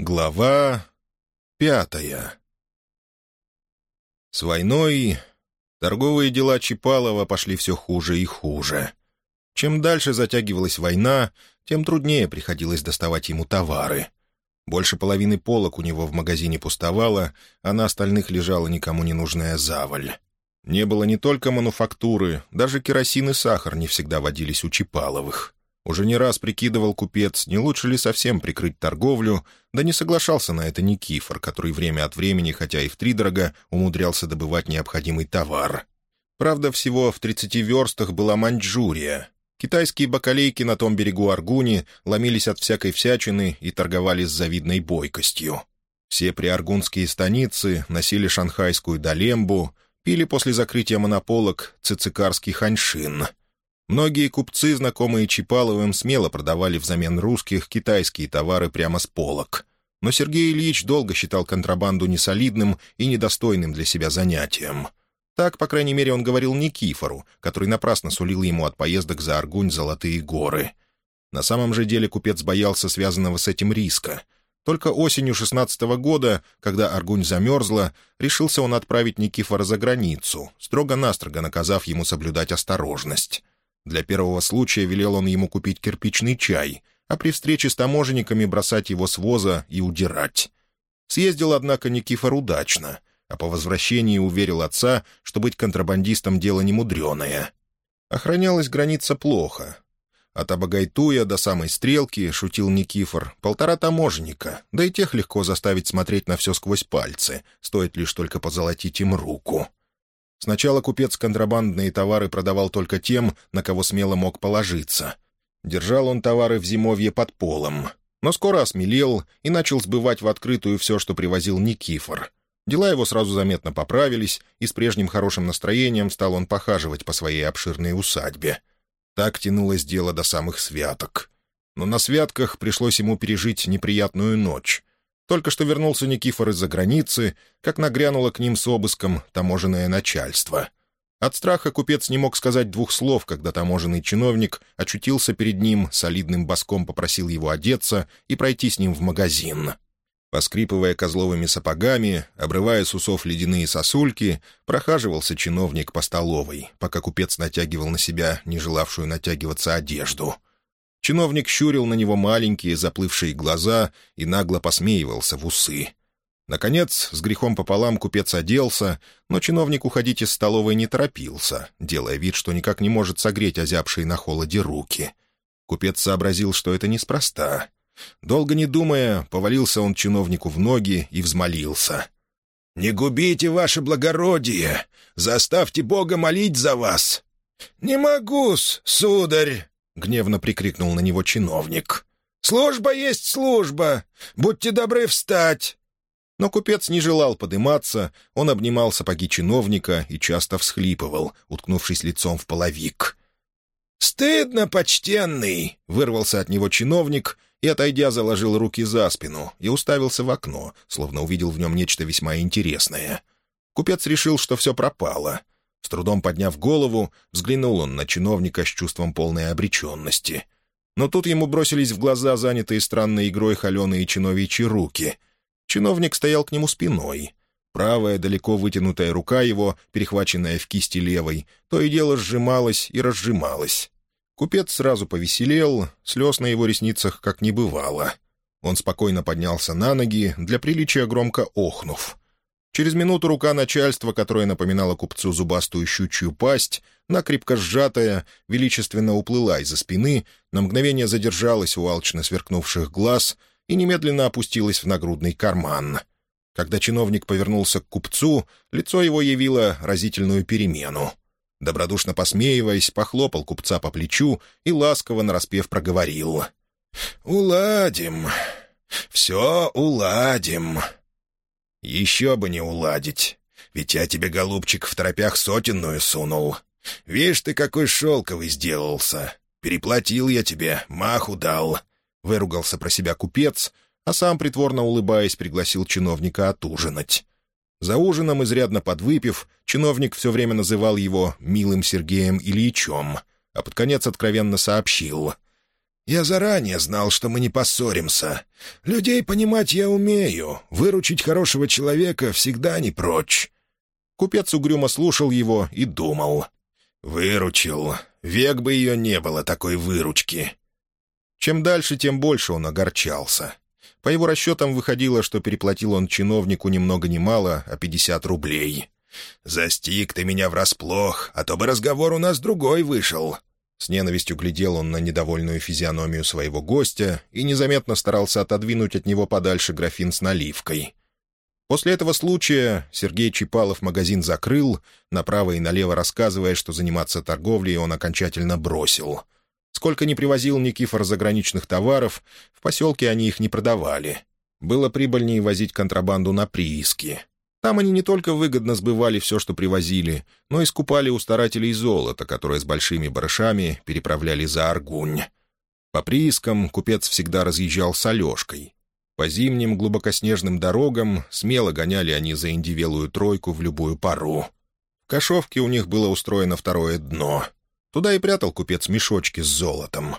Глава пятая С войной торговые дела Чипалова пошли все хуже и хуже. Чем дальше затягивалась война, тем труднее приходилось доставать ему товары. Больше половины полок у него в магазине пустовало, а на остальных лежала никому не нужная заваль. Не было не только мануфактуры, даже керосин и сахар не всегда водились у Чипаловых. Уже не раз прикидывал купец, не лучше ли совсем прикрыть торговлю, да не соглашался на это Никифор, который время от времени, хотя и втридорога, умудрялся добывать необходимый товар. Правда, всего в тридцати верстах была Маньчжурия. Китайские бакалейки на том берегу Аргуни ломились от всякой всячины и торговали с завидной бойкостью. Все приаргунские станицы носили шанхайскую долембу, пили после закрытия монополок цицикарский ханьшин — Многие купцы, знакомые Чипаловым, смело продавали взамен русских китайские товары прямо с полок. Но Сергей Ильич долго считал контрабанду несолидным и недостойным для себя занятием. Так, по крайней мере, он говорил Никифору, который напрасно сулил ему от поездок за Аргунь золотые горы. На самом же деле купец боялся связанного с этим риска. Только осенью шестнадцатого года, когда Аргунь замерзла, решился он отправить Никифора за границу, строго-настрого наказав ему соблюдать осторожность. Для первого случая велел он ему купить кирпичный чай, а при встрече с таможенниками бросать его с воза и удирать. Съездил, однако, Никифор удачно, а по возвращении уверил отца, что быть контрабандистом — дело немудреное. Охранялась граница плохо. От Абагайтуя до самой Стрелки, шутил Никифор, полтора таможенника, да и тех легко заставить смотреть на все сквозь пальцы, стоит лишь только позолотить им руку. Сначала купец контрабандные товары продавал только тем, на кого смело мог положиться. Держал он товары в зимовье под полом, но скоро осмелел и начал сбывать в открытую все, что привозил Никифор. Дела его сразу заметно поправились, и с прежним хорошим настроением стал он похаживать по своей обширной усадьбе. Так тянулось дело до самых святок. Но на святках пришлось ему пережить неприятную ночь. Только что вернулся Никифор из-за границы, как нагрянуло к ним с обыском таможенное начальство. От страха купец не мог сказать двух слов, когда таможенный чиновник очутился перед ним, солидным боском попросил его одеться и пройти с ним в магазин. Поскрипывая козловыми сапогами, обрывая с усов ледяные сосульки, прохаживался чиновник по столовой, пока купец натягивал на себя не желавшую натягиваться одежду. Чиновник щурил на него маленькие заплывшие глаза и нагло посмеивался в усы. Наконец, с грехом пополам купец оделся, но чиновник уходить из столовой не торопился, делая вид, что никак не может согреть озябшие на холоде руки. Купец сообразил, что это неспроста. Долго не думая, повалился он чиновнику в ноги и взмолился. «Не губите, ваше благородие! Заставьте Бога молить за вас!» «Не могу-с, сударь!» — гневно прикрикнул на него чиновник. «Служба есть служба! Будьте добры встать!» Но купец не желал подыматься, он обнимал сапоги чиновника и часто всхлипывал, уткнувшись лицом в половик. «Стыдно, почтенный!» — вырвался от него чиновник и, отойдя, заложил руки за спину и уставился в окно, словно увидел в нем нечто весьма интересное. Купец решил, что все пропало — с трудом подняв голову, взглянул он на чиновника с чувством полной обреченности. Но тут ему бросились в глаза занятые странной игрой холеные чиновичьи руки. Чиновник стоял к нему спиной. Правая, далеко вытянутая рука его, перехваченная в кисти левой, то и дело сжималась и разжималась. Купец сразу повеселел, слез на его ресницах как не бывало. Он спокойно поднялся на ноги, для приличия громко охнув — Через минуту рука начальства, которая напоминала купцу зубастую щучью пасть, накрепко сжатая, величественно уплыла из-за спины, на мгновение задержалась у алчно сверкнувших глаз и немедленно опустилась в нагрудный карман. Когда чиновник повернулся к купцу, лицо его явило разительную перемену. Добродушно посмеиваясь, похлопал купца по плечу и ласково нараспев проговорил. «Уладим. Все уладим». «Еще бы не уладить. Ведь я тебе, голубчик, в тропях сотенную сунул. Видишь ты, какой шелковый сделался. Переплатил я тебе, маху дал». Выругался про себя купец, а сам, притворно улыбаясь, пригласил чиновника отужинать. За ужином, изрядно подвыпив, чиновник все время называл его «милым Сергеем Ильичем», а под конец откровенно сообщил. Я заранее знал, что мы не поссоримся. Людей понимать я умею. Выручить хорошего человека всегда не прочь». Купец угрюмо слушал его и думал. «Выручил. Век бы ее не было, такой выручки». Чем дальше, тем больше он огорчался. По его расчетам выходило, что переплатил он чиновнику ни много ни мало, а пятьдесят рублей. «Застиг ты меня врасплох, а то бы разговор у нас другой вышел». С ненавистью глядел он на недовольную физиономию своего гостя и незаметно старался отодвинуть от него подальше графин с наливкой. После этого случая Сергей Чипалов магазин закрыл, направо и налево рассказывая, что заниматься торговлей он окончательно бросил. Сколько ни привозил Никифор заграничных товаров, в поселке они их не продавали. Было прибыльнее возить контрабанду на прииски. Там они не только выгодно сбывали все, что привозили, но и скупали у старателей золото, которое с большими барышами переправляли за Аргунь. По приискам купец всегда разъезжал с Алешкой. По зимним глубокоснежным дорогам смело гоняли они за индивелую тройку в любую пару. В Кашовке у них было устроено второе дно. Туда и прятал купец мешочки с золотом.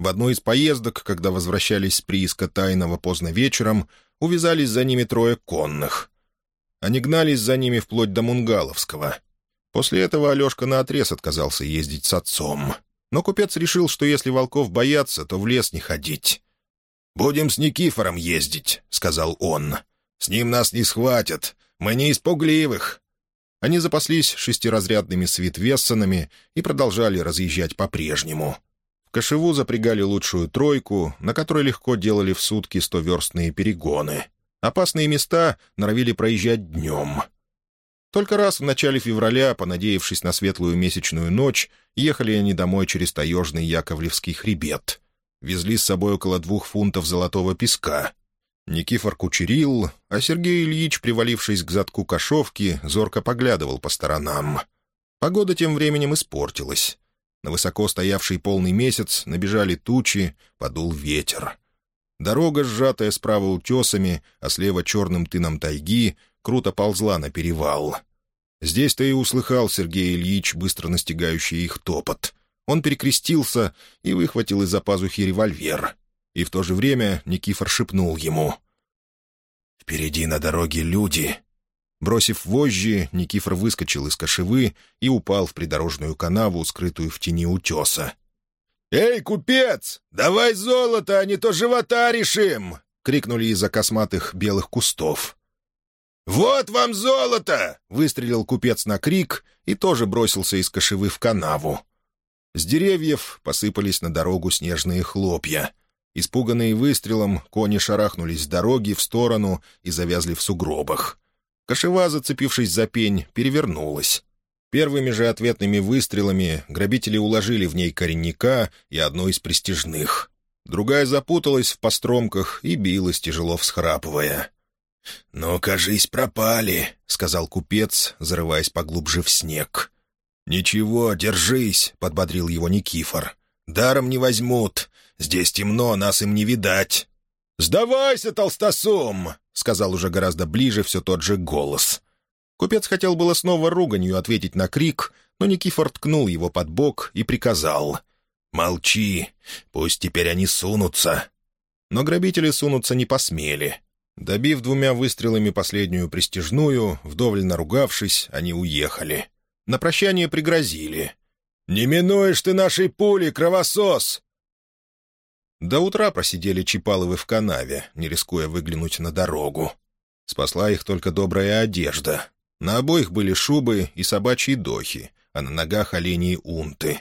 В одной из поездок, когда возвращались с прииска Тайного поздно вечером, увязались за ними трое конных. Они гнались за ними вплоть до Мунгаловского. После этого Алешка наотрез отказался ездить с отцом. Но купец решил, что если волков боятся, то в лес не ходить. «Будем с Никифором ездить», — сказал он. «С ним нас не схватят. Мы не испугливых». Они запаслись шестиразрядными свитвессонами и продолжали разъезжать по-прежнему. В Кошеву запрягали лучшую тройку, на которой легко делали в сутки стоверстные перегоны. Опасные места норовили проезжать днем. Только раз в начале февраля, понадеявшись на светлую месячную ночь, ехали они домой через таежный Яковлевский хребет. Везли с собой около двух фунтов золотого песка. Никифор кучерил, а Сергей Ильич, привалившись к задку кошовки, зорко поглядывал по сторонам. Погода тем временем испортилась. На высоко стоявший полный месяц набежали тучи, подул ветер. Дорога, сжатая справа утесами, а слева черным тыном тайги, круто ползла на перевал. Здесь-то и услыхал Сергей Ильич, быстро настигающий их топот. Он перекрестился и выхватил из-за пазухи револьвер. И в то же время Никифор шепнул ему. «Впереди на дороге люди». Бросив вожжи, Никифор выскочил из кошевы и упал в придорожную канаву, скрытую в тени утеса. «Эй, купец, давай золото, а не то живота решим!» — крикнули из-за косматых белых кустов. «Вот вам золото!» — выстрелил купец на крик и тоже бросился из кошевы в канаву. С деревьев посыпались на дорогу снежные хлопья. Испуганные выстрелом, кони шарахнулись с дороги в сторону и завязли в сугробах. Кошева, зацепившись за пень, перевернулась. Первыми же ответными выстрелами грабители уложили в ней коренника и одно из престижных. Другая запуталась в постромках и билась, тяжело всхрапывая. «Ну, кажись, пропали», — сказал купец, зарываясь поглубже в снег. «Ничего, держись», — подбодрил его Никифор. «Даром не возьмут. Здесь темно, нас им не видать». «Сдавайся, толстосум!» — сказал уже гораздо ближе все тот же голос. Купец хотел было снова руганью ответить на крик, но Никифор ткнул его под бок и приказал. «Молчи, пусть теперь они сунутся». Но грабители сунуться не посмели. Добив двумя выстрелами последнюю престижную, вдоволь наругавшись, они уехали. На прощание пригрозили. «Не минуешь ты нашей пули, кровосос!» До утра просидели Чипаловы в канаве, не рискуя выглянуть на дорогу. Спасла их только добрая одежда. На обоих были шубы и собачьи дохи, а на ногах оленьи унты.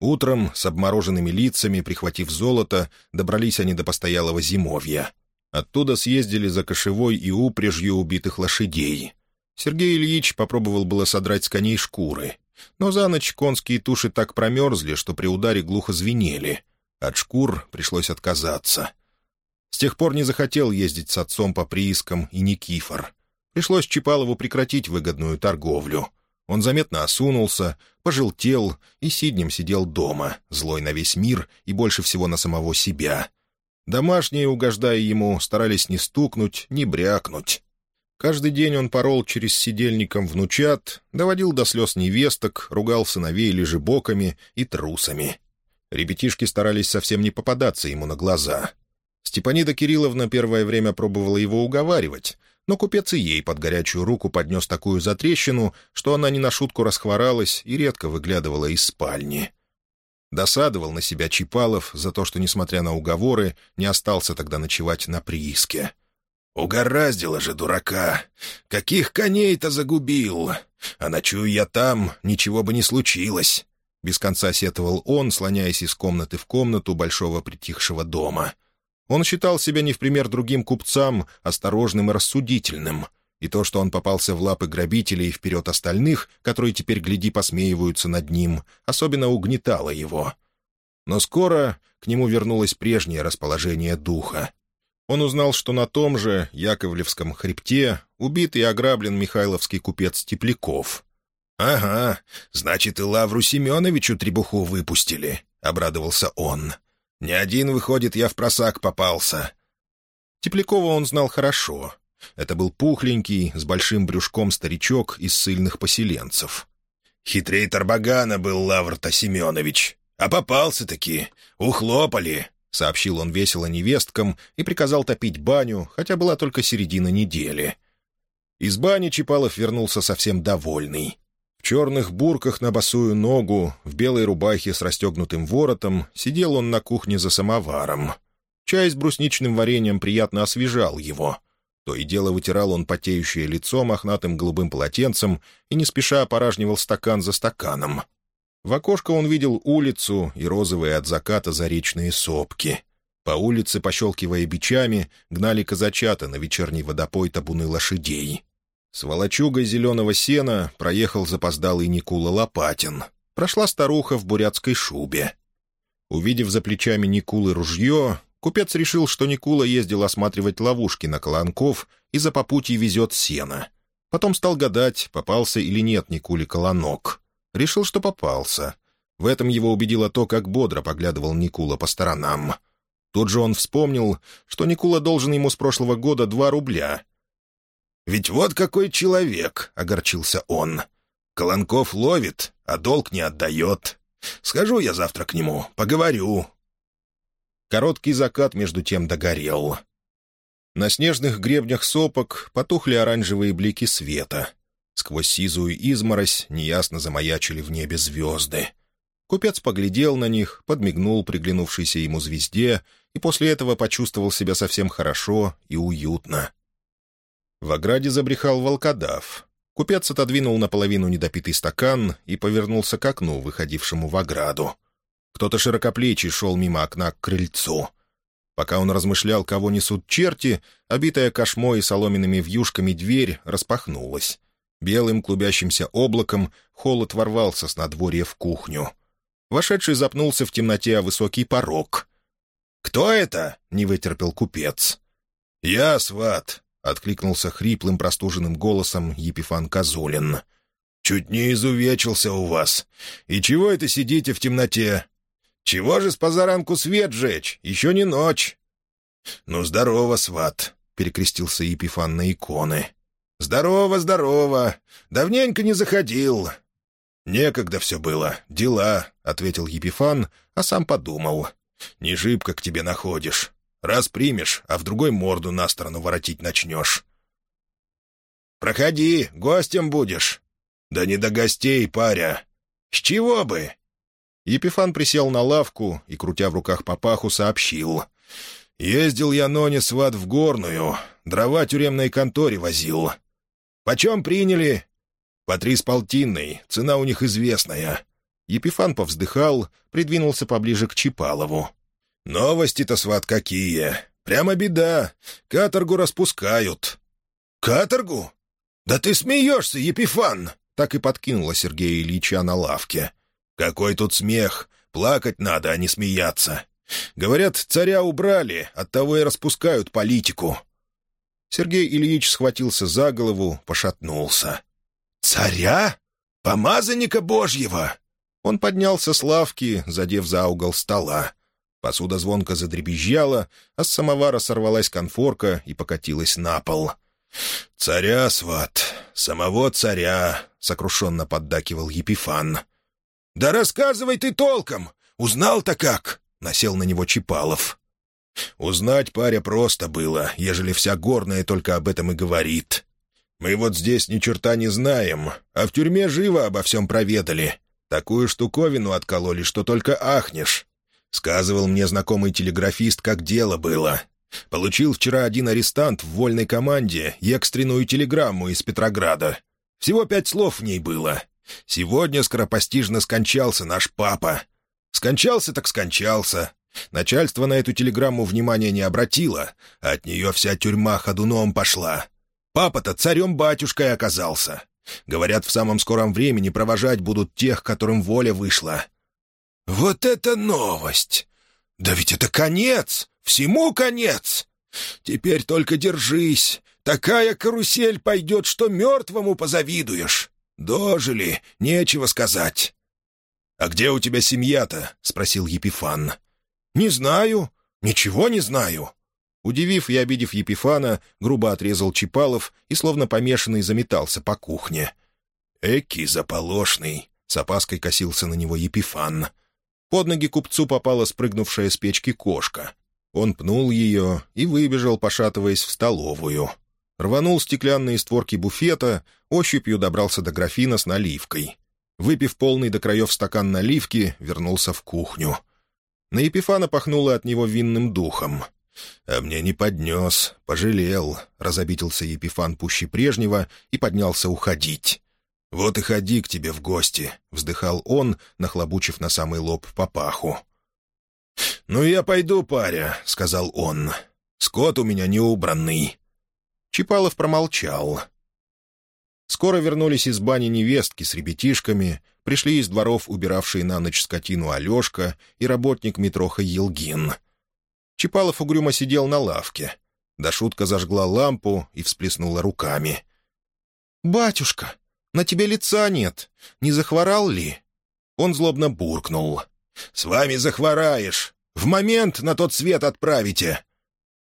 Утром, с обмороженными лицами, прихватив золото, добрались они до постоялого зимовья. Оттуда съездили за кошевой и упряжью убитых лошадей. Сергей Ильич попробовал было содрать с коней шкуры, но за ночь конские туши так промерзли, что при ударе глухо звенели. От шкур пришлось отказаться. С тех пор не захотел ездить с отцом по приискам и Никифор. Пришлось Чипалову прекратить выгодную торговлю. Он заметно осунулся, пожелтел и сиднем сидел дома, злой на весь мир и больше всего на самого себя. Домашние, угождая ему, старались не стукнуть, не брякнуть. Каждый день он порол через сидельником внучат, доводил до слез невесток, ругал сыновей лежебоками и трусами. Ребятишки старались совсем не попадаться ему на глаза. Степанида Кирилловна первое время пробовала его уговаривать, но купец и ей под горячую руку поднес такую затрещину, что она не на шутку расхворалась и редко выглядывала из спальни. Досадовал на себя Чипалов за то, что, несмотря на уговоры, не остался тогда ночевать на прииске. «Угораздило же дурака! Каких коней-то загубил! А ночую я там, ничего бы не случилось!» Без конца сетовал он, слоняясь из комнаты в комнату большого притихшего дома. Он считал себя не в пример другим купцам осторожным и рассудительным, и то, что он попался в лапы грабителей вперед остальных, которые теперь, гляди, посмеиваются над ним, особенно угнетало его. Но скоро к нему вернулось прежнее расположение духа. Он узнал, что на том же Яковлевском хребте убит и ограблен михайловский купец Тепляков — «Ага, значит, и Лавру Семеновичу требуху выпустили», — обрадовался он. «Не один, выходит, я в просак попался». Теплякова он знал хорошо. Это был пухленький, с большим брюшком старичок из сильных поселенцев. «Хитрей Тарбагана был Лавр-то Семенович. А попался-таки. Ухлопали», — сообщил он весело невесткам и приказал топить баню, хотя была только середина недели. Из бани Чапалов вернулся совсем довольный. В черных бурках на босую ногу, в белой рубахе с расстегнутым воротом, сидел он на кухне за самоваром. Чай с брусничным вареньем приятно освежал его. То и дело вытирал он потеющее лицо мохнатым голубым полотенцем и не спеша опоражнивал стакан за стаканом. В окошко он видел улицу и розовые от заката заречные сопки. По улице, пощелкивая бичами, гнали казачата на вечерний водопой табуны лошадей. С волочугой зеленого сена проехал запоздалый Никула Лопатин. Прошла старуха в бурятской шубе. Увидев за плечами Никулы ружье, купец решил, что Никула ездил осматривать ловушки на Колонков и за попутье везет сено. Потом стал гадать, попался или нет Никуле Колонок. Решил, что попался. В этом его убедило то, как бодро поглядывал Никула по сторонам. Тут же он вспомнил, что Никула должен ему с прошлого года два рубля, ведь вот какой человек!» — огорчился он. «Колонков ловит, а долг не отдает. Схожу я завтра к нему, поговорю». Короткий закат между тем догорел. На снежных гребнях сопок потухли оранжевые блики света. Сквозь сизую изморозь неясно замаячили в небе звезды. Купец поглядел на них, подмигнул приглянувшейся ему звезде и после этого почувствовал себя совсем хорошо и уютно. В ограде забрехал волкодав. Купец отодвинул наполовину недопитый стакан и повернулся к окну, выходившему в ограду. Кто-то широкоплечий шел мимо окна к крыльцу. Пока он размышлял, кого несут черти, обитая кошмой и соломенными вьюшками дверь распахнулась. Белым клубящимся облаком холод ворвался с надворья в кухню. Вошедший запнулся в темноте о высокий порог. «Кто это?» — не вытерпел купец. «Я, сват», — откликнулся хриплым простуженным голосом Епифан Козулин. «Чуть не изувечился у вас. И чего это сидите в темноте? Чего же с позаранку свет жечь? Еще не ночь». «Ну, здорово, сват», — перекрестился Епифан на иконы. «Здорово, здорово. Давненько не заходил». «Некогда все было. Дела», — ответил Епифан, а сам подумал. «Не жибко к тебе находишь. Раз примешь, а в другой морду на сторону воротить начнешь. «Проходи, гостем будешь». «Да не до гостей, паря». «С чего бы?» Епифан присел на лавку и, крутя в руках папаху, сообщил. «Ездил я, Ноне, сват в горную, дрова тюремной конторе возил. Почем приняли?» «По три с полтинной, цена у них известная». Епифан повздыхал, придвинулся поближе к Чипалову. «Новости-то, сват, какие! Прямо беда! Каторгу распускают!» «Каторгу? Да ты смеешься, Епифан!» Так и подкинула Сергея Ильича на лавке. «Какой тут смех! Плакать надо, а не смеяться! Говорят, царя убрали, оттого и распускают политику!» Сергей Ильич схватился за голову, пошатнулся. «Царя? Помазанника Божьего!» Он поднялся с лавки, задев за угол стола. Посуда звонко задребезжала, а с самовара сорвалась конфорка и покатилась на пол. «Царя, сват, самого царя!» — сокрушенно поддакивал Епифан. «Да рассказывай ты толком! Узнал-то как?» — насел на него Чипалов. «Узнать паря просто было, ежели вся горная только об этом и говорит. Мы вот здесь ни черта не знаем, а в тюрьме живо обо всем проведали. Такую штуковину откололи, что только ахнешь. Сказывал мне знакомый телеграфист, как дело было. Получил вчера один арестант в вольной команде экстренную телеграмму из Петрограда. Всего пять слов в ней было. Сегодня скоропостижно скончался наш папа. Скончался так скончался. Начальство на эту телеграмму внимания не обратило, а от нее вся тюрьма ходуном пошла. Папа-то царем-батюшкой оказался. Говорят, в самом скором времени провожать будут тех, которым воля вышла. «Вот это новость! Да ведь это конец! Всему конец! Теперь только держись! Такая карусель пойдет, что мертвому позавидуешь! Дожили, нечего сказать!» «А где у тебя семья-то?» — спросил Епифан. «Не знаю. Ничего не знаю». Удивив и обидев Епифана, грубо отрезал Чипалов и, словно помешанный, заметался по кухне. «Эки заполошный!» — с опаской косился на него Епифан. Под ноги купцу попала спрыгнувшая с печки кошка. Он пнул ее и выбежал, пошатываясь в столовую. Рванул стеклянные створки буфета, ощупью добрался до графина с наливкой. Выпив полный до краев стакан наливки, вернулся в кухню. На Епифана пахнуло от него винным духом — «А мне не поднес, пожалел», — разобитился Епифан пуще прежнего и поднялся уходить. «Вот и ходи к тебе в гости», — вздыхал он, нахлобучив на самый лоб папаху. «Ну, я пойду, паря», — сказал он. «Скот у меня неубранный». Чипалов промолчал. Скоро вернулись из бани невестки с ребятишками, пришли из дворов убиравшие на ночь скотину Алешка и работник Митроха Елгин — Чипалов угрюмо сидел на лавке. Дашутка зажгла лампу и всплеснула руками. «Батюшка, на тебе лица нет. Не захворал ли?» Он злобно буркнул. «С вами захвораешь. В момент на тот свет отправите».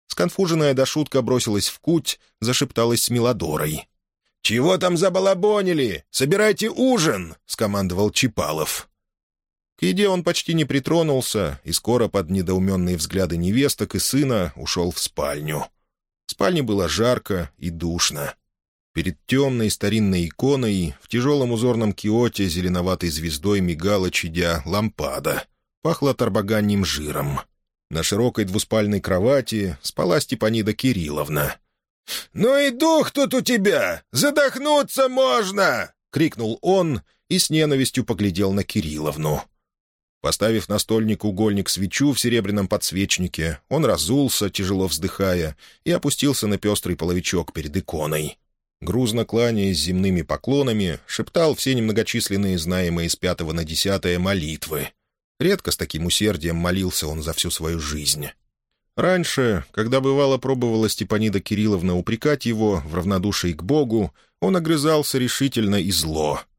Сконфуженная Дашутка бросилась в куть, зашепталась с Милодорой. «Чего там забалабонили? Собирайте ужин!» — скомандовал Чипалов. К еде он почти не притронулся и скоро под недоуменные взгляды невесток и сына ушел в спальню. В спальне было жарко и душно. Перед темной старинной иконой в тяжелом узорном киоте зеленоватой звездой мигала, чадя, лампада. Пахло торбоганним жиром. На широкой двуспальной кровати спала Степанида Кирилловна. «Ну и дух тут у тебя! Задохнуться можно!» — крикнул он и с ненавистью поглядел на Кирилловну. Поставив на стольник угольник свечу в серебряном подсвечнике, он разулся, тяжело вздыхая, и опустился на пестрый половичок перед иконой. Грузно кланяясь земными поклонами, шептал все немногочисленные знаемые с пятого на десятое молитвы. Редко с таким усердием молился он за всю свою жизнь. Раньше, когда бывало пробовала Степанида Кирилловна упрекать его в равнодушии к Богу, он огрызался решительно и зло —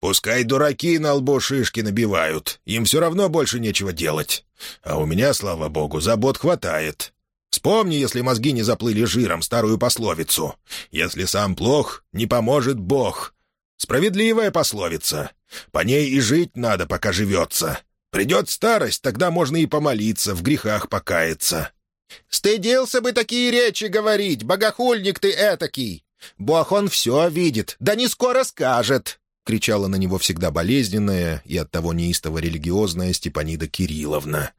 Пускай дураки на лбу шишки набивают, им все равно больше нечего делать. А у меня, слава богу, забот хватает. Вспомни, если мозги не заплыли жиром, старую пословицу. Если сам плох, не поможет Бог. Справедливая пословица. По ней и жить надо, пока живется. Придет старость, тогда можно и помолиться, в грехах покаяться. «Стыдился бы такие речи говорить, богохульник ты этакий! Бог он все видит, да не скоро скажет!» кричала на него всегда болезненная и оттого неистово религиозная Степанида Кирилловна.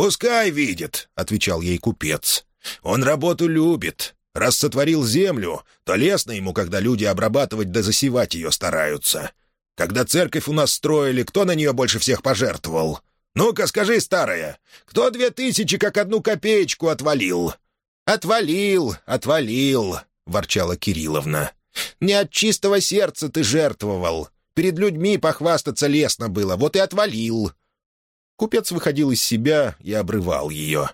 «Пускай видит», — отвечал ей купец. «Он работу любит. Раз сотворил землю, то лестно ему, когда люди обрабатывать да засевать ее стараются. Когда церковь у нас строили, кто на нее больше всех пожертвовал? Ну-ка, скажи, старая, кто две тысячи как одну копеечку отвалил?» «Отвалил, отвалил», — ворчала Кирилловна. Не от чистого сердца ты жертвовал. Перед людьми похвастаться лестно было, вот и отвалил». Купец выходил из себя и обрывал ее.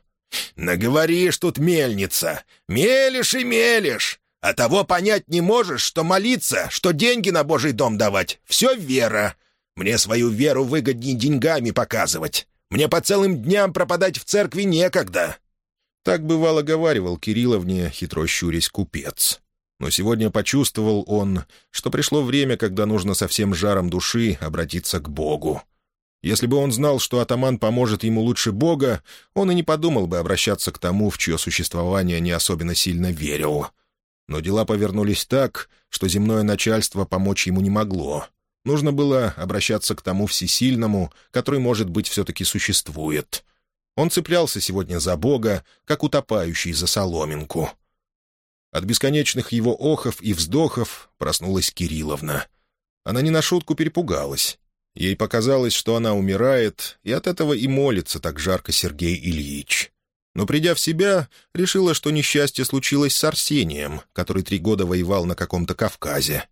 «Наговоришь тут, мельница! Мелешь и мелешь! А того понять не можешь, что молиться, что деньги на Божий дом давать — все вера. Мне свою веру выгоднее деньгами показывать. Мне по целым дням пропадать в церкви некогда». Так бывало говаривал Кирилловне, хитро щурясь купец. Но сегодня почувствовал он, что пришло время, когда нужно со всем жаром души обратиться к Богу. Если бы он знал, что атаман поможет ему лучше Бога, он и не подумал бы обращаться к тому, в чье существование не особенно сильно верил. Но дела повернулись так, что земное начальство помочь ему не могло. Нужно было обращаться к тому всесильному, который, может быть, все-таки существует. Он цеплялся сегодня за Бога, как утопающий за соломинку. От бесконечных его охов и вздохов проснулась Кирилловна. Она не на шутку перепугалась. Ей показалось, что она умирает, и от этого и молится так жарко Сергей Ильич. Но, придя в себя, решила, что несчастье случилось с Арсением, который три года воевал на каком-то Кавказе.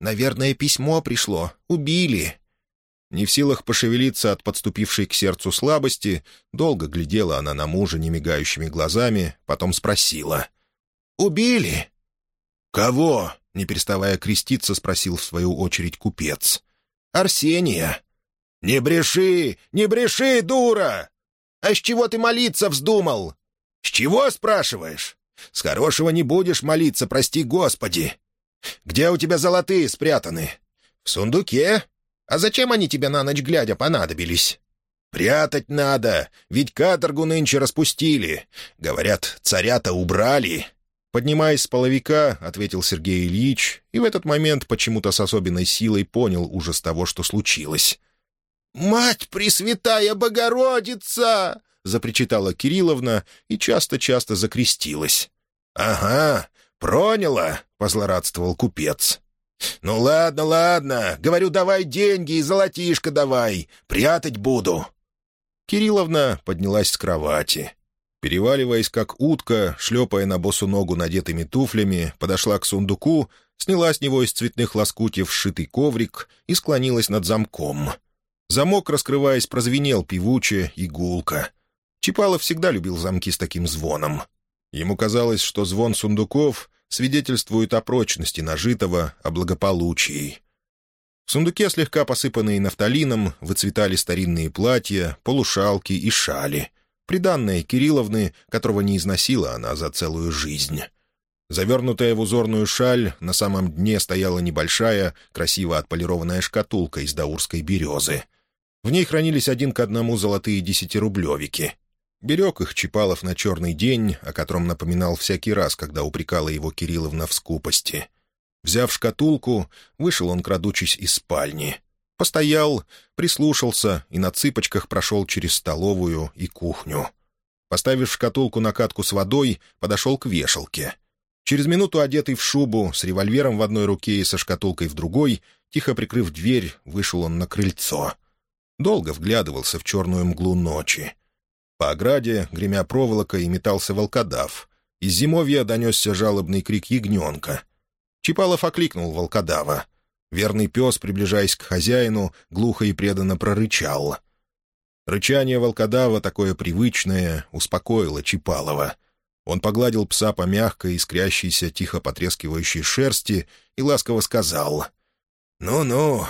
Наверное, письмо пришло. Убили». Не в силах пошевелиться от подступившей к сердцу слабости, долго глядела она на мужа немигающими глазами, потом спросила. «Убили?» «Кого?» — не переставая креститься, спросил в свою очередь купец. «Арсения». «Не бреши! Не бреши, дура! А с чего ты молиться вздумал?» «С чего, спрашиваешь? С хорошего не будешь молиться, прости Господи. Где у тебя золотые спрятаны?» «В сундуке. А зачем они тебе на ночь глядя понадобились?» «Прятать надо, ведь каторгу нынче распустили. Говорят, царя-то убрали». Поднимаясь с половика, ответил Сергей Ильич, и в этот момент почему-то с особенной силой понял ужас того, что случилось. «Мать Пресвятая Богородица!» — запричитала Кирилловна и часто-часто закрестилась. «Ага, «Проняла?» — позлорадствовал купец. «Ну ладно, ладно. Говорю, давай деньги и золотишко давай. Прятать буду». Кирилловна поднялась с кровати. Переваливаясь, как утка, шлепая на босу ногу надетыми туфлями, подошла к сундуку, сняла с него из цветных лоскутьев сшитый коврик и склонилась над замком. Замок, раскрываясь, прозвенел певуче и гулко. Чипалов всегда любил замки с таким звоном. Ему казалось, что звон сундуков свидетельствует о прочности нажитого, о благополучии. В сундуке, слегка посыпанные нафталином, выцветали старинные платья, полушалки и шали, приданные Кирилловны, которого не износила она за целую жизнь. Завернутая в узорную шаль, на самом дне стояла небольшая, красиво отполированная шкатулка из даурской березы. В ней хранились один к одному золотые десятирублевики. Берег их Чипалов на черный день, о котором напоминал всякий раз, когда упрекала его Кирилловна в скупости. Взяв шкатулку, вышел он, крадучись из спальни. Постоял, прислушался и на цыпочках прошел через столовую и кухню. Поставив шкатулку на катку с водой, подошел к вешалке. Через минуту, одетый в шубу, с револьвером в одной руке и со шкатулкой в другой, тихо прикрыв дверь, вышел он на крыльцо. Долго вглядывался в черную мглу ночи. По ограде, гремя проволокой, метался волкодав. Из зимовья донесся жалобный крик ягненка. Чипалов окликнул волкодава. Верный пес, приближаясь к хозяину, глухо и преданно прорычал. Рычание волкодава, такое привычное, успокоило Чипалова. Он погладил пса по мягкой, искрящейся, тихо потрескивающей шерсти и ласково сказал «Ну-ну,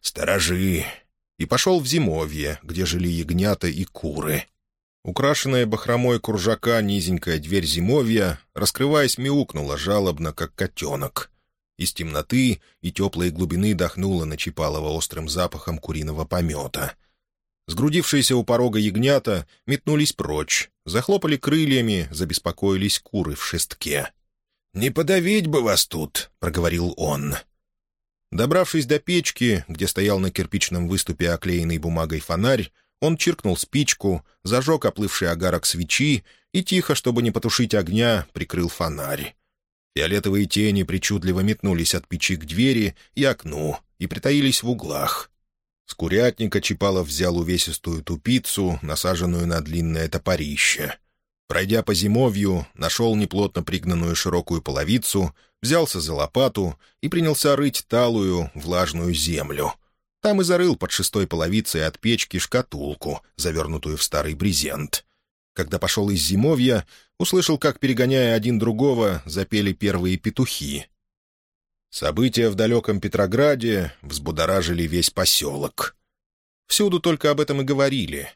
сторожи!» и пошел в зимовье, где жили ягнята и куры. Украшенная бахромой куржака низенькая дверь зимовья, раскрываясь, мяукнула жалобно, как котенок. Из темноты и теплой глубины дохнула на Чипалова острым запахом куриного помета. Сгрудившиеся у порога ягнята метнулись прочь, захлопали крыльями, забеспокоились куры в шестке. «Не подавить бы вас тут», — проговорил он. Добравшись до печки, где стоял на кирпичном выступе оклеенный бумагой фонарь, он чиркнул спичку, зажег оплывший огарок свечи и тихо, чтобы не потушить огня, прикрыл фонарь. Фиолетовые тени причудливо метнулись от печи к двери и окну и притаились в углах. С курятника Чипалов взял увесистую тупицу, насаженную на длинное топорище. Пройдя по зимовью, нашел неплотно пригнанную широкую половицу, взялся за лопату и принялся рыть талую, влажную землю — там и зарыл под шестой половицей от печки шкатулку, завернутую в старый брезент. Когда пошел из зимовья, услышал, как, перегоняя один другого, запели первые петухи. События в далеком Петрограде взбудоражили весь поселок. Всюду только об этом и говорили.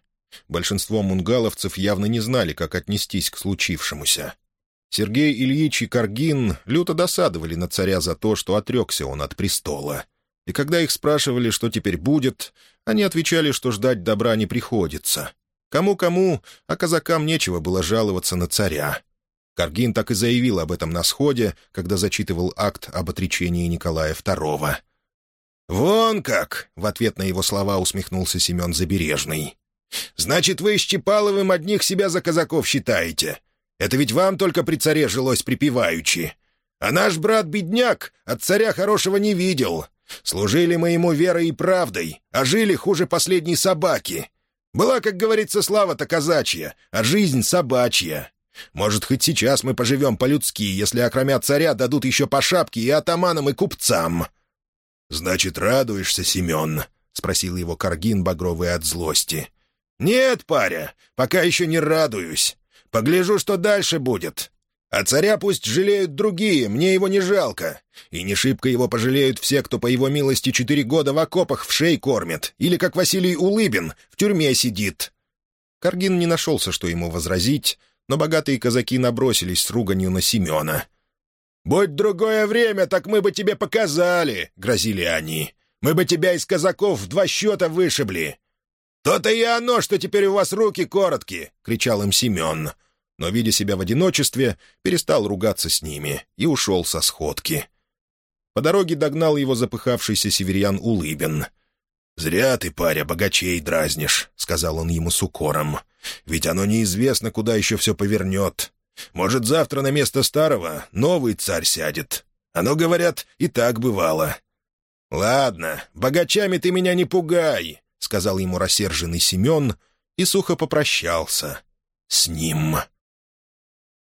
Большинство мунгаловцев явно не знали, как отнестись к случившемуся. Сергей Ильич и Каргин люто досадовали на царя за то, что отрекся он от престола. и когда их спрашивали, что теперь будет, они отвечали, что ждать добра не приходится. Кому-кому, а казакам нечего было жаловаться на царя. Каргин так и заявил об этом на сходе, когда зачитывал акт об отречении Николая II. «Вон как!» — в ответ на его слова усмехнулся Семен Забережный. «Значит, вы с Чепаловым одних себя за казаков считаете. Это ведь вам только при царе жилось припеваючи. А наш брат-бедняк от царя хорошего не видел. Служили мы ему верой и правдой, а жили хуже последней собаки. Была, как говорится, слава-то казачья, а жизнь собачья. Может, хоть сейчас мы поживем по-людски, если окромя царя дадут еще по шапке и атаманам, и купцам». «Значит, радуешься, Семен?» — спросил его Каргин, багровый от злости. «Нет, паря, пока еще не радуюсь. Погляжу, что дальше будет. А царя пусть жалеют другие, мне его не жалко. И не шибко его пожалеют все, кто по его милости четыре года в окопах в шей кормит, или, как Василий Улыбин, в тюрьме сидит». Каргин не нашелся, что ему возразить, но богатые казаки набросились с руганью на Семена. «Будь другое время, так мы бы тебе показали», — грозили они. «Мы бы тебя из казаков в два счета вышибли». «То-то и оно, что теперь у вас руки короткие», — кричал им Семен но, видя себя в одиночестве, перестал ругаться с ними и ушел со сходки. По дороге догнал его запыхавшийся северян Улыбин. «Зря ты, паря, богачей дразнишь», — сказал он ему с укором. «Ведь оно неизвестно, куда еще все повернет. Может, завтра на место старого новый царь сядет. Оно, говорят, и так бывало». «Ладно, богачами ты меня не пугай», — сказал ему рассерженный Семен и сухо попрощался с ним.